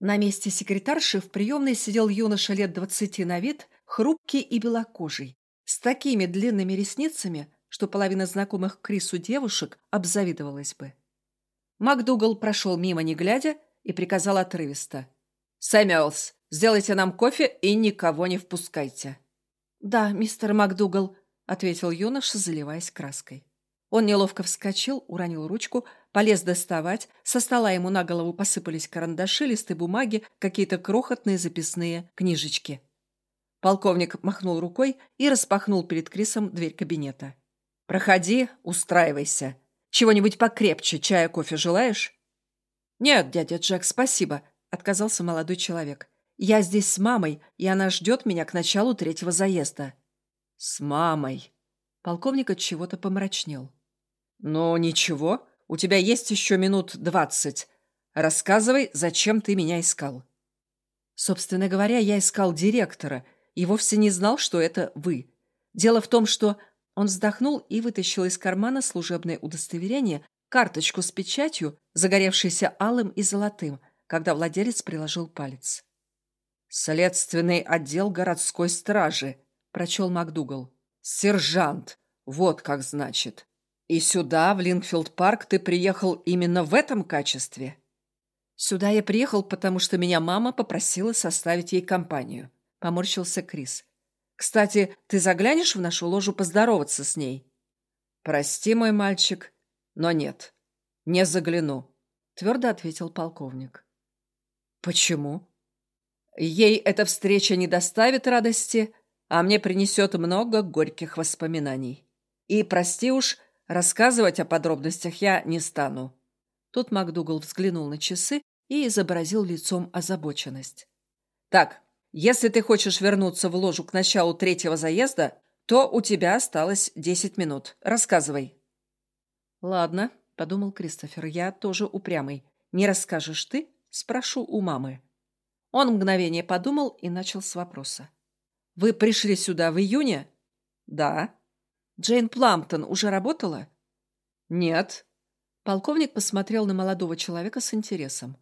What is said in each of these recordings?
На месте секретарши в приемной сидел юноша лет двадцати на вид, хрупкий и белокожий, с такими длинными ресницами, что половина знакомых Крису девушек обзавидовалась бы. МакДугал прошел мимо не глядя и приказал отрывисто. «Сэмюэлс, сделайте нам кофе и никого не впускайте». «Да, мистер МакДугал», — ответил юноша, заливаясь краской. Он неловко вскочил, уронил ручку, полез доставать, со стола ему на голову посыпались карандаши, листы бумаги, какие-то крохотные записные книжечки. Полковник махнул рукой и распахнул перед Крисом дверь кабинета. «Проходи, устраивайся. Чего-нибудь покрепче, чая, кофе желаешь?» «Нет, дядя Джек, спасибо», — отказался молодой человек. «Я здесь с мамой, и она ждет меня к началу третьего заезда». «С мамой?» Полковник от чего-то помрачнел. «Ну, ничего, у тебя есть еще минут двадцать. Рассказывай, зачем ты меня искал». Собственно говоря, я искал директора и вовсе не знал, что это вы. Дело в том, что он вздохнул и вытащил из кармана служебное удостоверение, карточку с печатью, загоревшейся алым и золотым, когда владелец приложил палец. «Следственный отдел городской стражи», — прочел МакДугал. «Сержант. Вот как значит. И сюда, в Линкфилд-парк, ты приехал именно в этом качестве? Сюда я приехал, потому что меня мама попросила составить ей компанию. Поморщился Крис. Кстати, ты заглянешь в нашу ложу поздороваться с ней? Прости, мой мальчик, но нет. Не загляну, твердо ответил полковник. Почему? Ей эта встреча не доставит радости, а мне принесет много горьких воспоминаний. И прости уж, Рассказывать о подробностях я не стану. Тут МакДугал взглянул на часы и изобразил лицом озабоченность. Так, если ты хочешь вернуться в ложу к началу третьего заезда, то у тебя осталось десять минут. Рассказывай. Ладно, подумал Кристофер, я тоже упрямый. Не расскажешь ты? Спрошу у мамы. Он мгновение подумал и начал с вопроса. Вы пришли сюда в июне? Да. Джейн Пламптон уже работала? Нет. Полковник посмотрел на молодого человека с интересом.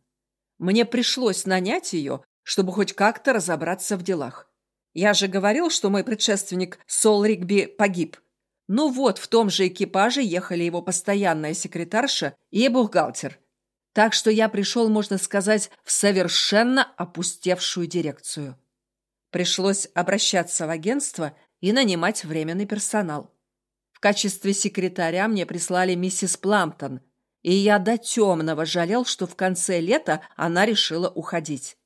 Мне пришлось нанять ее, чтобы хоть как-то разобраться в делах. Я же говорил, что мой предшественник Сол Ригби погиб. Ну вот, в том же экипаже ехали его постоянная секретарша и бухгалтер. Так что я пришел, можно сказать, в совершенно опустевшую дирекцию. Пришлось обращаться в агентство и нанимать временный персонал. В качестве секретаря мне прислали миссис Пламптон, и я до темного жалел, что в конце лета она решила уходить.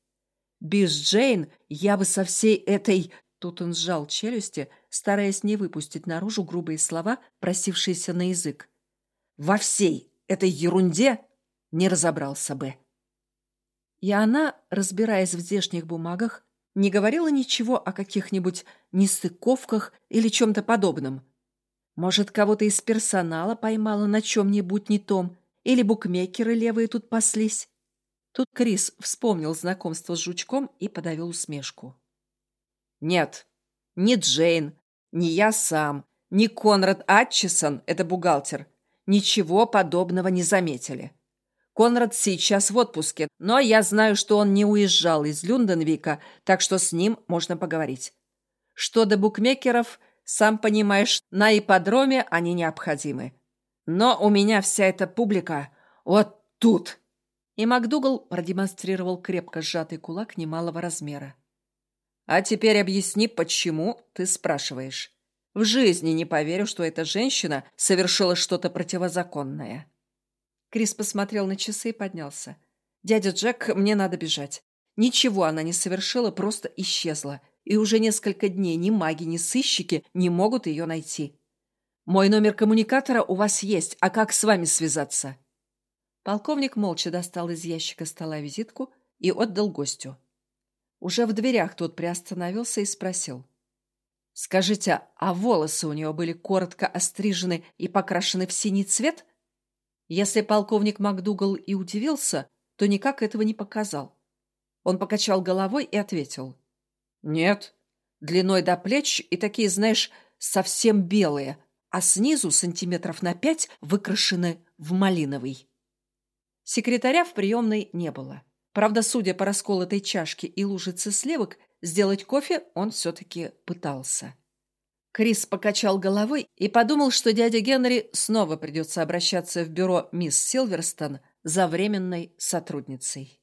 Без Джейн я бы со всей этой... Тут он сжал челюсти, стараясь не выпустить наружу грубые слова, просившиеся на язык. Во всей этой ерунде не разобрался бы. И она, разбираясь в здешних бумагах, не говорила ничего о каких-нибудь нестыковках или чем-то подобном. Может, кого-то из персонала поймала на чем-нибудь не том, или букмекеры левые тут паслись. Тут Крис вспомнил знакомство с жучком и подавил усмешку. Нет, ни Джейн, ни я сам, ни Конрад Атчисон, это бухгалтер, ничего подобного не заметили. Конрад сейчас в отпуске, но я знаю, что он не уезжал из Люнденвика, так что с ним можно поговорить. Что до букмекеров – сам понимаешь, на ипподроме они необходимы. Но у меня вся эта публика вот тут!» И МакДугал продемонстрировал крепко сжатый кулак немалого размера. «А теперь объясни, почему ты спрашиваешь. В жизни не поверю, что эта женщина совершила что-то противозаконное». Крис посмотрел на часы и поднялся. «Дядя Джек, мне надо бежать. Ничего она не совершила, просто исчезла и уже несколько дней ни маги, ни сыщики не могут ее найти. Мой номер коммуникатора у вас есть, а как с вами связаться?» Полковник молча достал из ящика стола визитку и отдал гостю. Уже в дверях тот приостановился и спросил. «Скажите, а волосы у него были коротко острижены и покрашены в синий цвет?» Если полковник МакДугал и удивился, то никак этого не показал. Он покачал головой и ответил. Нет. Длиной до плеч и такие, знаешь, совсем белые, а снизу сантиметров на пять выкрашены в малиновый. Секретаря в приемной не было. Правда, судя по расколотой чашке и лужице сливок, сделать кофе он все-таки пытался. Крис покачал головой и подумал, что дяде Генри снова придется обращаться в бюро мисс Силверстон за временной сотрудницей.